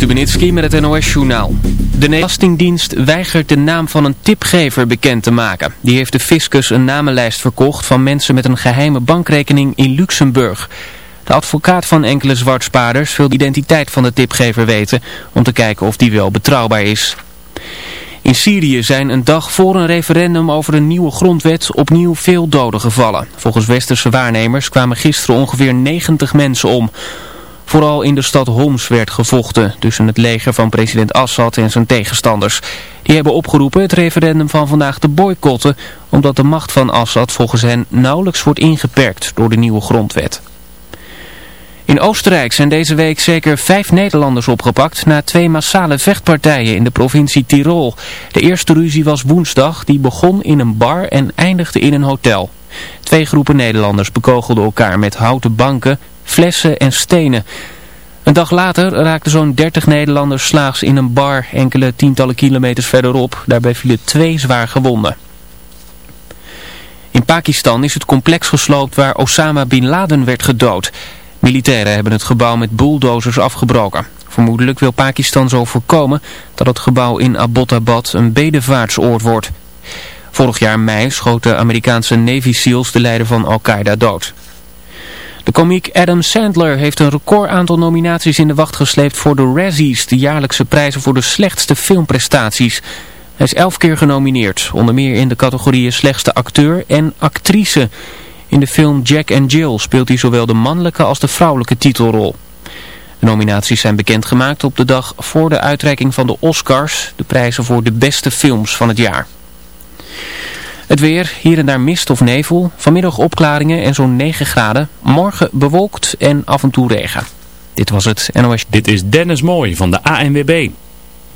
Stubenitski met het NOS-journaal. De Belastingdienst weigert de naam van een tipgever bekend te maken. Die heeft de fiscus een namenlijst verkocht van mensen met een geheime bankrekening in Luxemburg. De advocaat van enkele zwartspaarders wil de identiteit van de tipgever weten om te kijken of die wel betrouwbaar is. In Syrië zijn een dag voor een referendum over een nieuwe grondwet opnieuw veel doden gevallen. Volgens westerse waarnemers kwamen gisteren ongeveer 90 mensen om... Vooral in de stad Homs werd gevochten tussen het leger van president Assad en zijn tegenstanders. Die hebben opgeroepen het referendum van vandaag te boycotten, omdat de macht van Assad volgens hen nauwelijks wordt ingeperkt door de nieuwe grondwet. In Oostenrijk zijn deze week zeker vijf Nederlanders opgepakt na twee massale vechtpartijen in de provincie Tirol. De eerste ruzie was woensdag, die begon in een bar en eindigde in een hotel. Twee groepen Nederlanders bekogelden elkaar met houten banken, flessen en stenen. Een dag later raakten zo'n 30 Nederlanders slaags in een bar enkele tientallen kilometers verderop. Daarbij vielen twee zwaar gewonden. In Pakistan is het complex gesloopt waar Osama Bin Laden werd gedood. Militairen hebben het gebouw met bulldozers afgebroken. Vermoedelijk wil Pakistan zo voorkomen dat het gebouw in Abbottabad een bedevaartsoord wordt. Vorig jaar mei schoten Amerikaanse Navy SEALs de leider van Al-Qaeda dood. De komiek Adam Sandler heeft een record aantal nominaties in de wacht gesleept voor de Razzies, de jaarlijkse prijzen voor de slechtste filmprestaties. Hij is elf keer genomineerd, onder meer in de categorieën slechtste acteur en actrice. In de film Jack and Jill speelt hij zowel de mannelijke als de vrouwelijke titelrol. De nominaties zijn bekendgemaakt op de dag voor de uitreiking van de Oscars, de prijzen voor de beste films van het jaar. Het weer, hier en daar mist of nevel. Vanmiddag opklaringen en zo'n 9 graden. Morgen bewolkt en af en toe regen. Dit was het NOS. Dit is Dennis Mooi van de ANWB.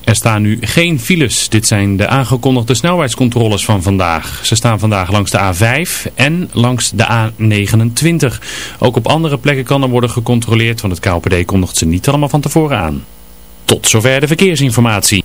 Er staan nu geen files. Dit zijn de aangekondigde snelheidscontroles van vandaag. Ze staan vandaag langs de A5 en langs de A29. Ook op andere plekken kan er worden gecontroleerd, want het KLPD kondigt ze niet allemaal van tevoren aan. Tot zover de verkeersinformatie.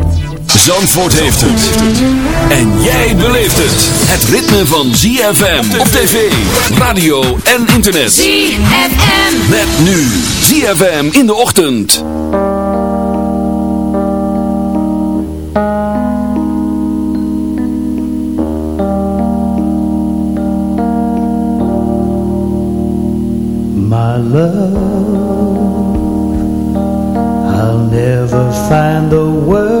Zandvoort heeft het. En jij beleeft het. Het ritme van ZFM op tv, radio en internet. ZFM. Met nu ZFM in de ochtend. My love, I'll never find the words,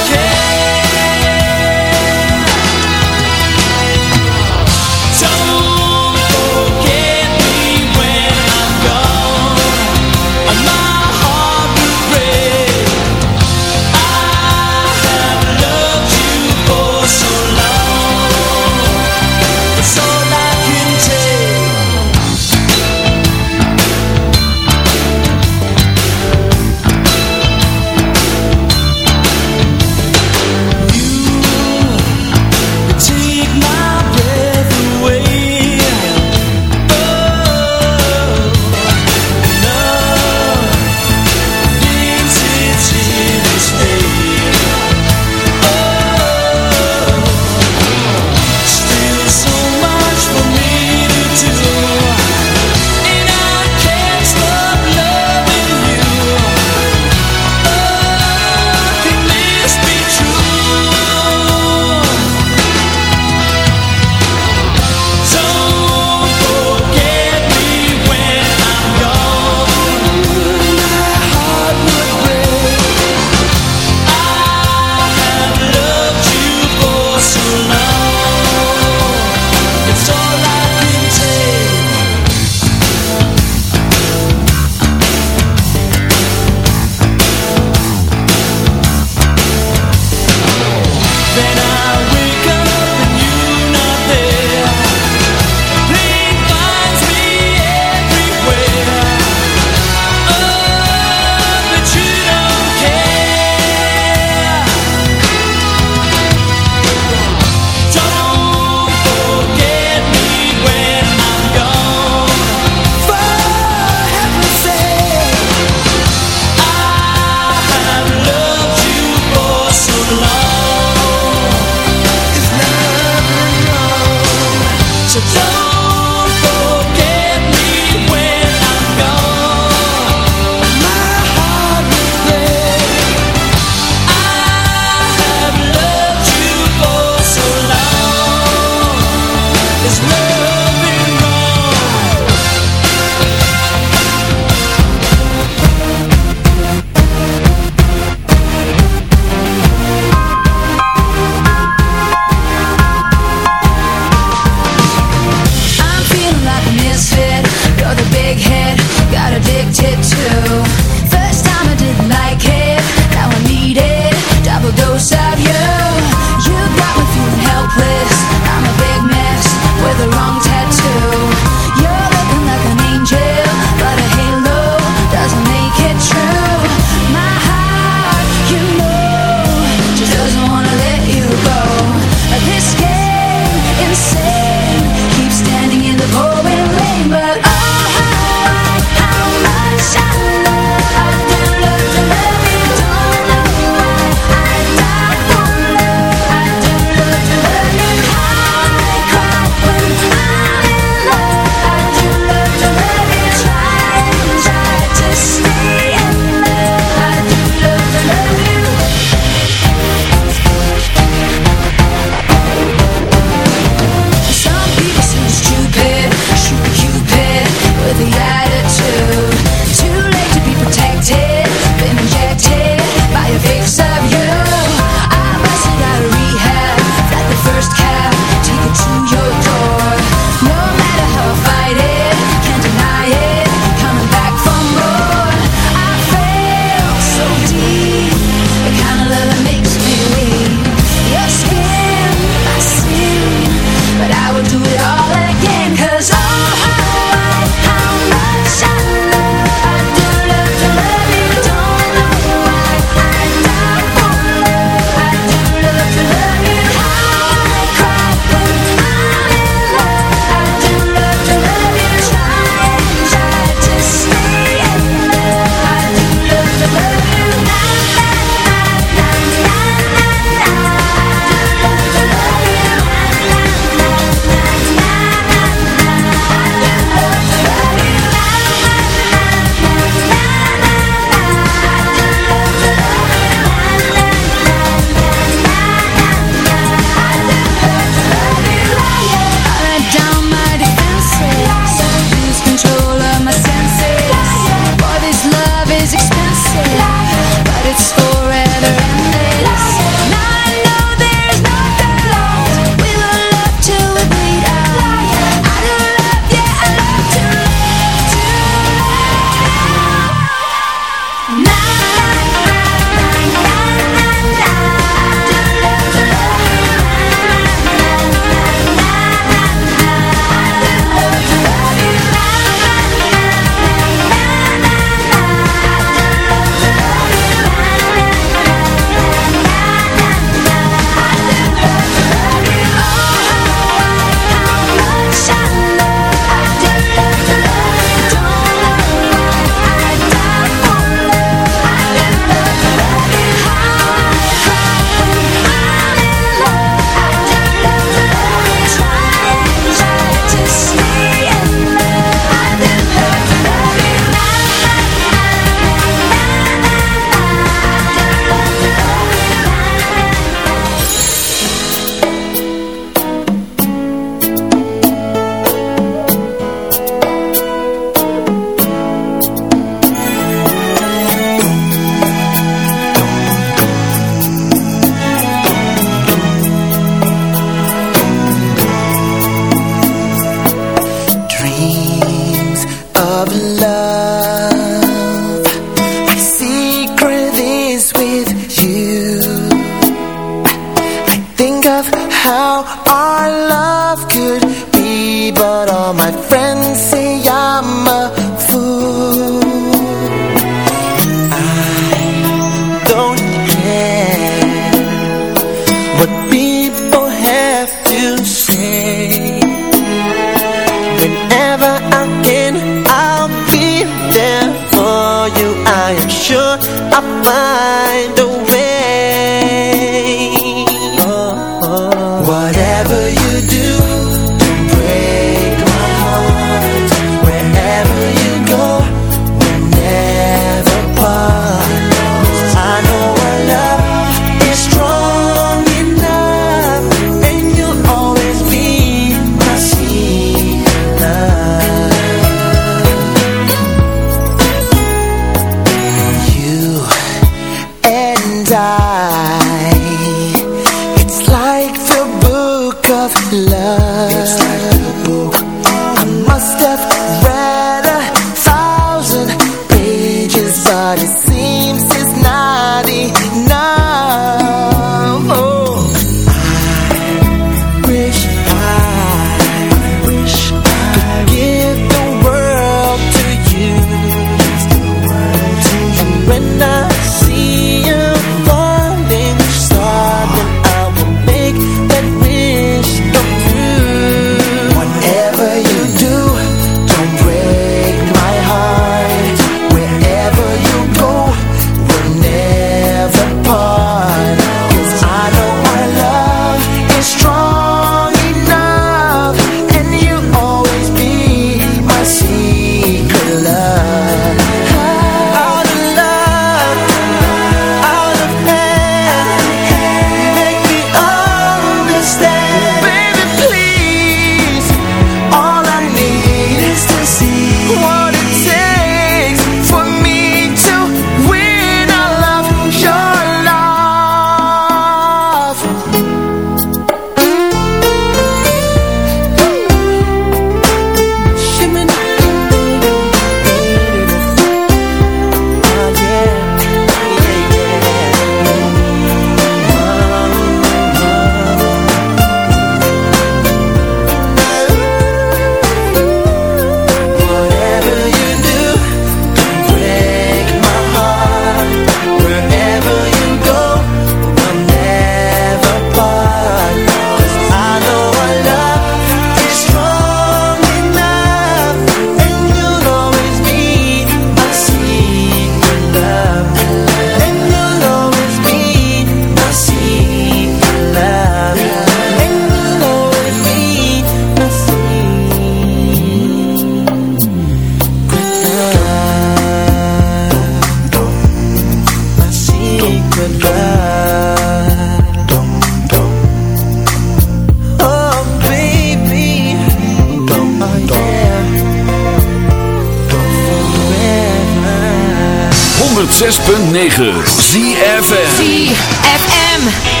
106.9 ZFM ZFM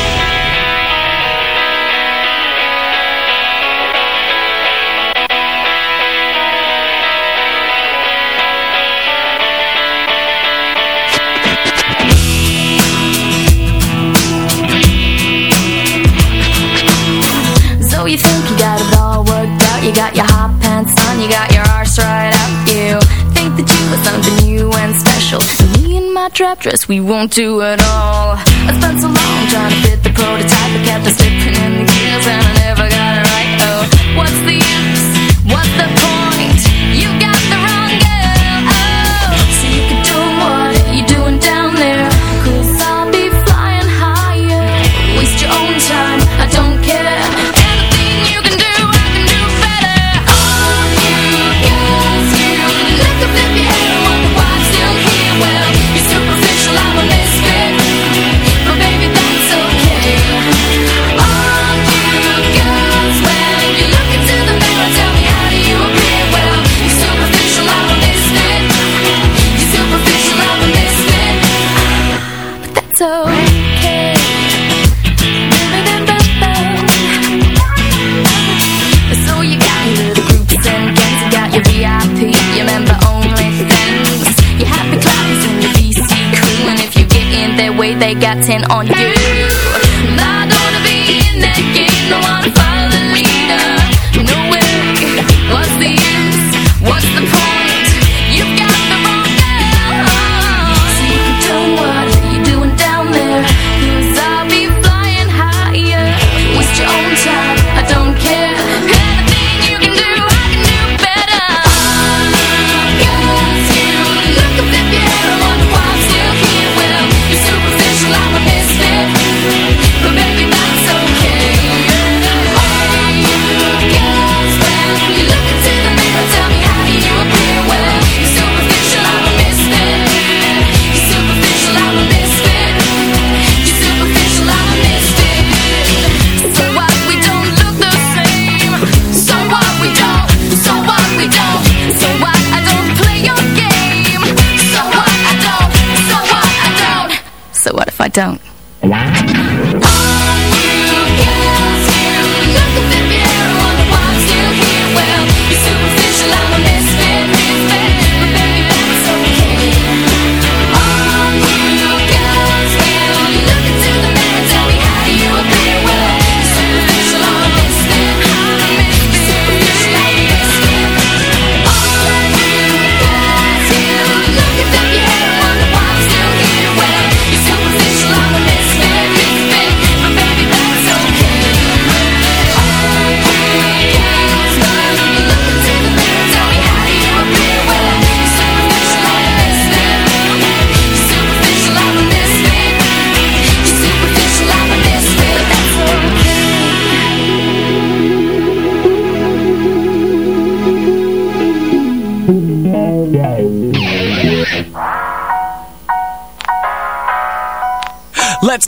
strap dress We won't do it all. I spent so long trying to fit the prototype. I kept on slipping in the gears and I never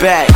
back.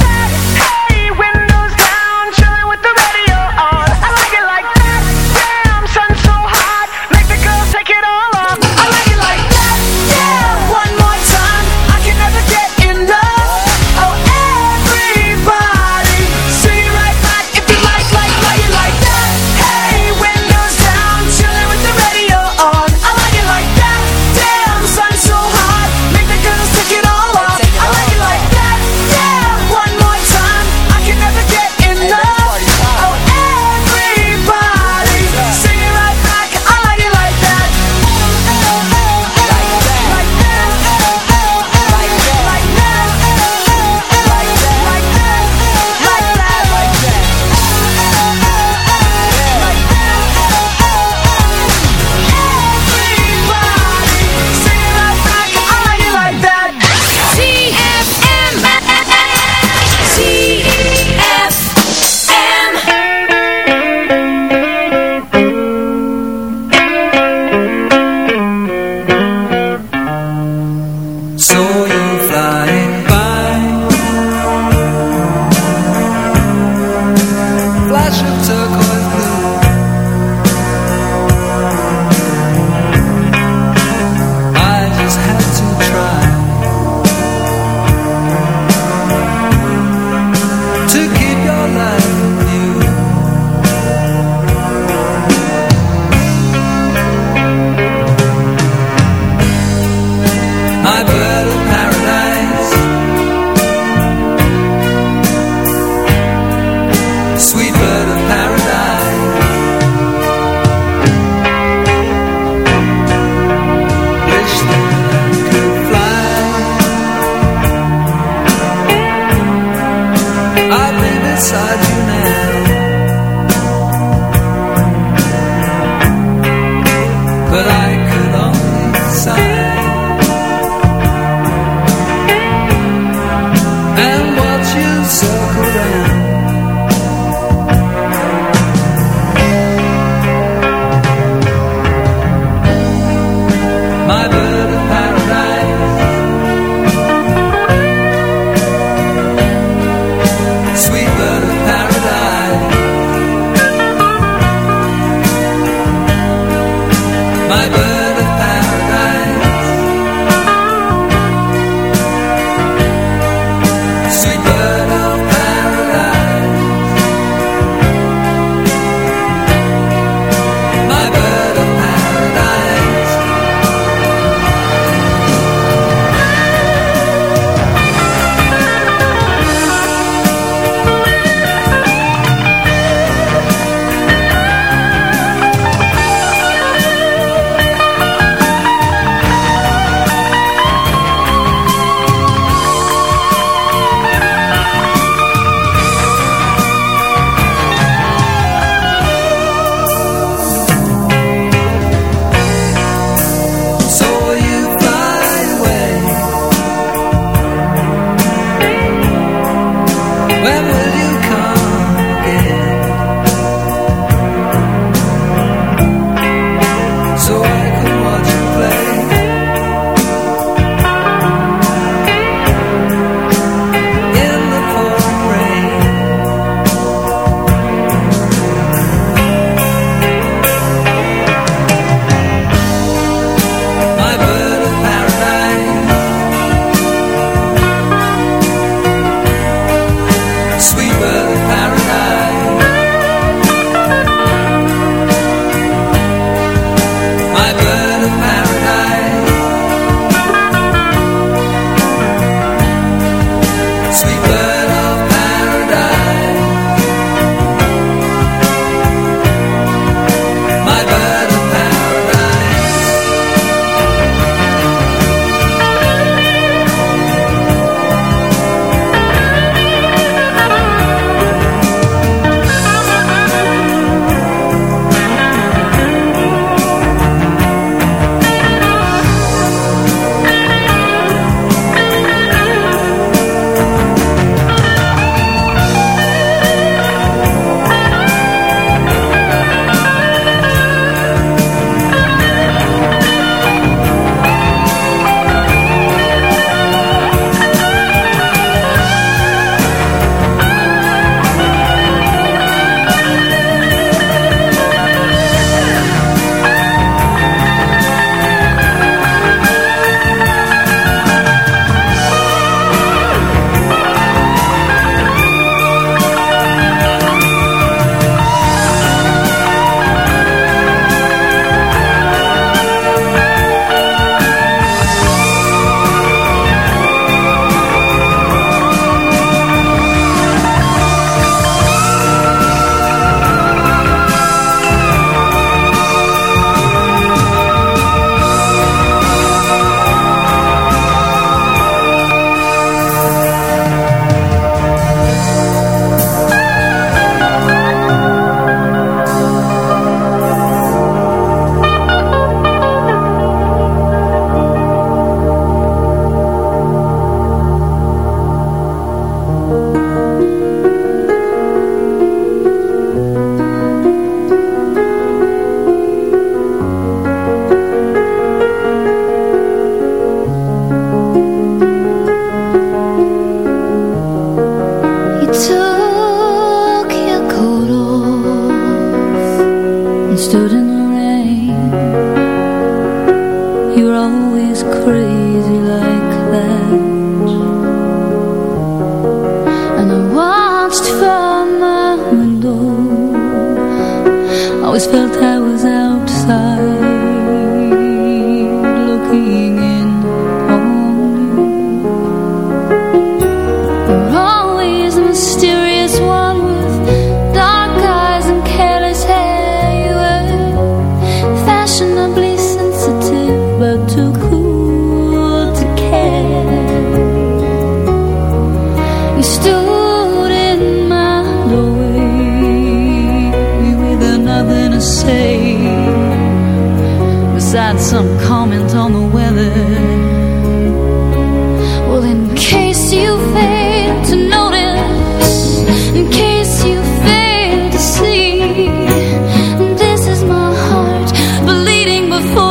beautiful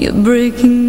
You're breaking